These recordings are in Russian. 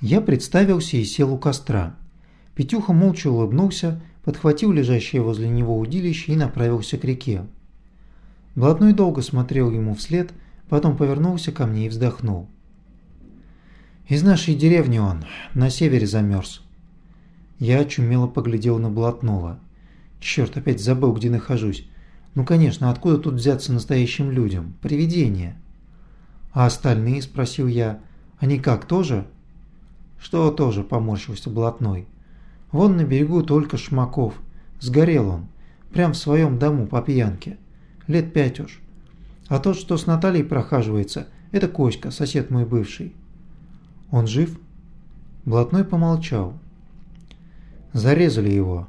Я представился и сел у костра. Петюха молча улыбнулся, подхватил лежащее возле него удилище и направился к реке. Блатной долго смотрел ему вслед, потом повернулся ко мне и вздохнул. «Из нашей деревни он, на севере замерз». Я очумело поглядел на Блатного. Черт, опять забыл, где нахожусь. Ну, конечно, откуда тут взяться настоящим людям? Привидения. А остальные, спросил я, они как, тоже? Что тоже, поморщился Блатной. Вон на берегу только Шмаков. Сгорел он. Прям в своем дому по пьянке. Лет пять уж. А тот, что с Натальей прохаживается, это Коська, сосед мой бывший. Он жив? Блатной помолчал. Зарезали его.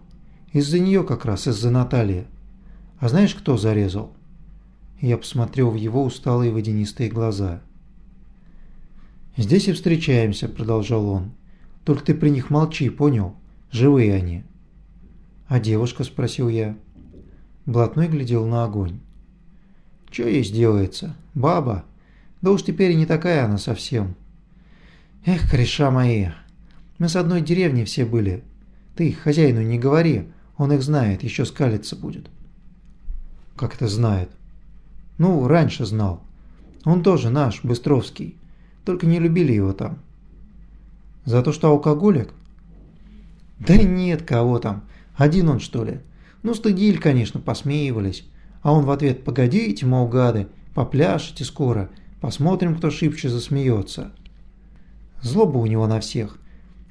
Из-за нее как раз, из-за Натальи. А знаешь, кто зарезал? Я посмотрел в его усталые водянистые глаза. «Здесь и встречаемся», – продолжал он. «Только ты при них молчи, понял? Живые они». «А девушка?» – спросил я. Блатной глядел на огонь. «Чё ей сделается? Баба? Да уж теперь и не такая она совсем. Эх, кореша мои, мы с одной деревни все были. Ты хозяину не говори, он их знает, еще скалиться будет». «Как это знает?» «Ну, раньше знал. Он тоже наш, Быстровский. Только не любили его там». «За то, что алкоголик?» «Да нет, кого там. Один он, что ли? Ну, стыдили, конечно, посмеивались. А он в ответ «Погодите, мол, гады, попляшете скоро, посмотрим, кто шибче засмеется». Злоба у него на всех.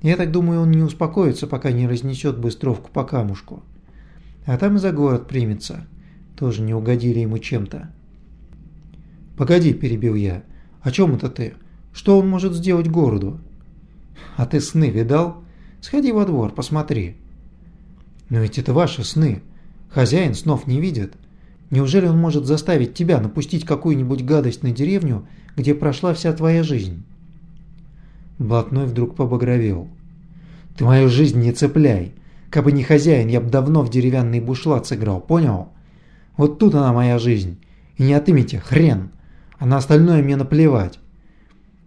Я так думаю, он не успокоится, пока не разнесет быстровку по камушку. А там и за город примется. Тоже не угодили ему чем-то. «Погоди», – перебил я. «О чем это ты? Что он может сделать городу?» «А ты сны видал? Сходи во двор, посмотри». «Но ведь это ваши сны. Хозяин снов не видит. Неужели он может заставить тебя напустить какую-нибудь гадость на деревню, где прошла вся твоя жизнь?» Блатной вдруг побагровел. «Ты мою жизнь не цепляй. Кабы не хозяин, я бы давно в деревянный бушлат сыграл, понял? Вот тут она моя жизнь. И не отымите, хрен. А на остальное мне наплевать.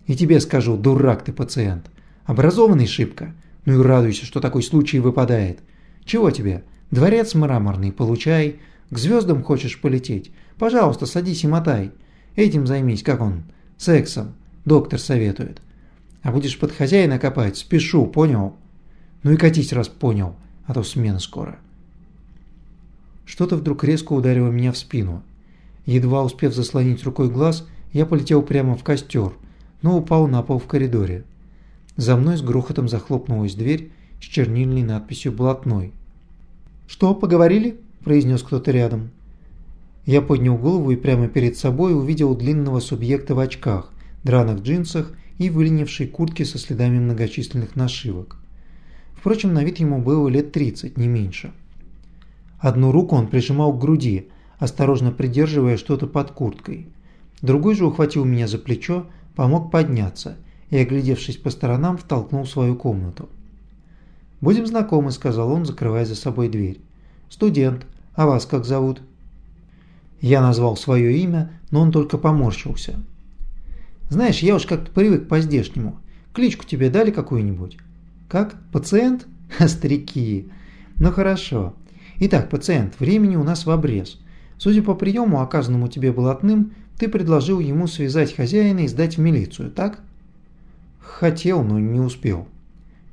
И тебе скажу, дурак ты пациент. Образованный шибко. Ну и радуйся, что такой случай выпадает. Чего тебе? Дворец мраморный, получай. К звездам хочешь полететь? Пожалуйста, садись и мотай. Этим займись, как он? Сексом. Доктор советует. А будешь под хозяина копать, спешу, понял? Ну и катись, раз понял, а то смена скоро. Что-то вдруг резко ударило меня в спину. Едва успев заслонить рукой глаз, я полетел прямо в костер, но упал на пол в коридоре. За мной с грохотом захлопнулась дверь с чернильной надписью «Блатной». «Что, поговорили?» – произнес кто-то рядом. Я поднял голову и прямо перед собой увидел длинного субъекта в очках, драных джинсах и выленившей куртке со следами многочисленных нашивок. Впрочем, на вид ему было лет 30, не меньше. Одну руку он прижимал к груди, осторожно придерживая что-то под курткой. Другой же ухватил меня за плечо, помог подняться и, оглядевшись по сторонам, втолкнул свою комнату. «Будем знакомы», – сказал он, закрывая за собой дверь. «Студент. А вас как зовут?» Я назвал свое имя, но он только поморщился. «Знаешь, я уж как-то привык по-здешнему. Кличку тебе дали какую-нибудь?» «Как? Пациент?» «Старики. Ну хорошо. Итак, пациент, времени у нас в обрез. Судя по приему, оказанному тебе блатным, ты предложил ему связать хозяина и сдать в милицию, так? Хотел, но не успел.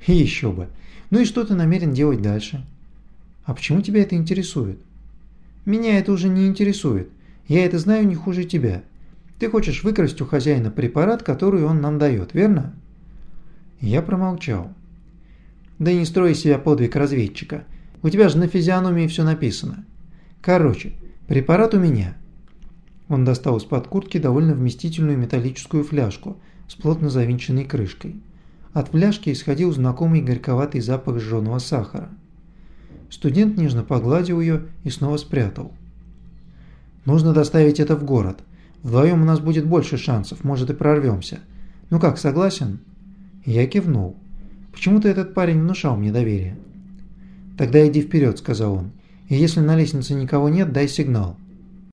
И еще бы. Ну и что ты намерен делать дальше? А почему тебя это интересует? Меня это уже не интересует. Я это знаю не хуже тебя. Ты хочешь выкрасть у хозяина препарат, который он нам дает, верно? Я промолчал. Да не строй себя подвиг разведчика. У тебя же на физиономии все написано. Короче, препарат у меня. Он достал из-под куртки довольно вместительную металлическую фляжку с плотно завинченной крышкой. От фляжки исходил знакомый горьковатый запах жженого сахара. Студент нежно погладил ее и снова спрятал. «Нужно доставить это в город. Вдвоем у нас будет больше шансов, может и прорвемся. Ну как, согласен?» Я кивнул. Почему-то этот парень внушал мне доверие. «Тогда иди вперед», – сказал он. «И если на лестнице никого нет, дай сигнал.